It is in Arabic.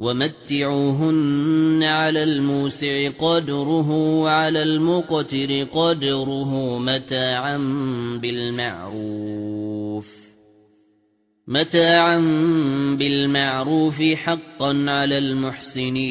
وَمَتِّعُوهُنَّ عَلَى الْمُوسِعِ قَدْرُهُ وَعَلَى الْمُقْتِرِ قَدْرُهُ مَتَاعًا بِالْمَعْرُوفِ. مَتَاعًا بِالْمَعْرُوفِ حَقًّا عَلَى الْمُحْسِنِينَ.